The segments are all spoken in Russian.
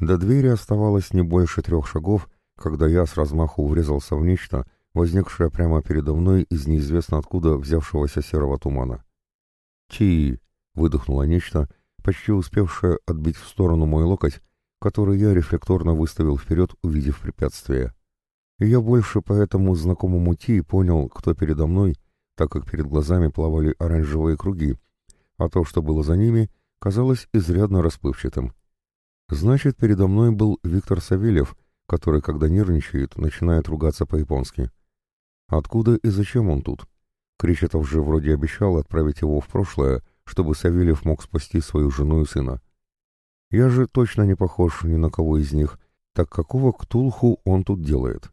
До двери оставалось не больше трех шагов, когда я с размаху врезался в нечто, возникшее прямо передо мной из неизвестно откуда взявшегося серого тумана. «Ти!» — выдохнуло нечто, почти успевшее отбить в сторону мой локоть, который я рефлекторно выставил вперед, увидев препятствие. Я больше по этому знакомому Ти понял, кто передо мной, так как перед глазами плавали оранжевые круги, а то, что было за ними, казалось изрядно расплывчатым. Значит, передо мной был Виктор Савельев, который, когда нервничает, начинает ругаться по-японски. Откуда и зачем он тут? Кричетов же вроде обещал отправить его в прошлое, чтобы Савельев мог спасти свою жену и сына. Я же точно не похож ни на кого из них, так какого ктулху он тут делает?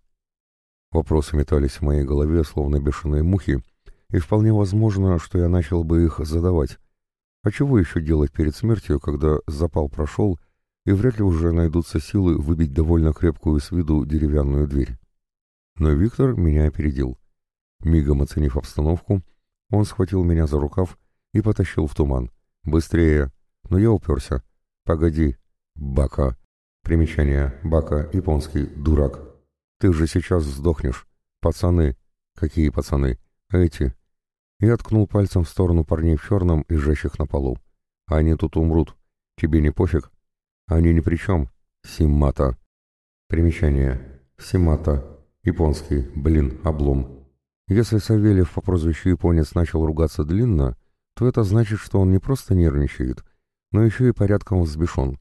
Вопросы метались в моей голове, словно бешеные мухи, и вполне возможно, что я начал бы их задавать. А чего еще делать перед смертью, когда запал прошел, и вряд ли уже найдутся силы выбить довольно крепкую с виду деревянную дверь? Но Виктор меня опередил. Мигом оценив обстановку, он схватил меня за рукав и потащил в туман. «Быстрее!» Но я уперся. «Погоди, Бака». Примечание. Бака, японский, дурак. Ты же сейчас сдохнешь. Пацаны. Какие пацаны? Эти. Я ткнул пальцем в сторону парней в черном, лежащих на полу. Они тут умрут. Тебе не пофиг? Они ни при чем. Симмата. Примечание. Симмата. Японский. Блин, облом. Если Савельев по прозвищу Японец начал ругаться длинно, то это значит, что он не просто нервничает, но еще и порядком взбешен.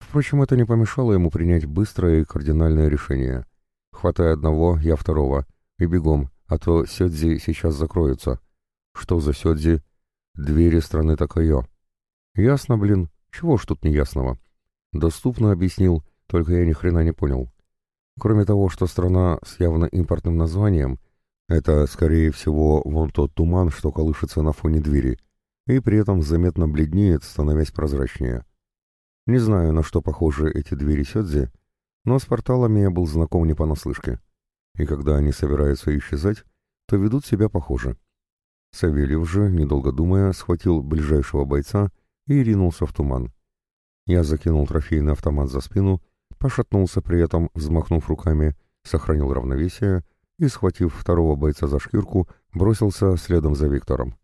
Впрочем, это не помешало ему принять быстрое и кардинальное решение. Хватай одного, я второго. И бегом, а то Сёдзи сейчас закроются. Что за Сёдзи? Двери страны Такайо. Ясно, блин. Чего ж тут неясного? Доступно объяснил, только я ни хрена не понял. Кроме того, что страна с явно импортным названием, это, скорее всего, вон тот туман, что колышется на фоне двери, и при этом заметно бледнеет, становясь прозрачнее. Не знаю, на что похожи эти двери Сёдзи, но с порталами я был знаком не понаслышке. И когда они собираются исчезать, то ведут себя похоже. Савельев же, недолго думая, схватил ближайшего бойца и ринулся в туман. Я закинул трофейный автомат за спину, пошатнулся при этом, взмахнув руками, сохранил равновесие и, схватив второго бойца за шкирку, бросился следом за Виктором.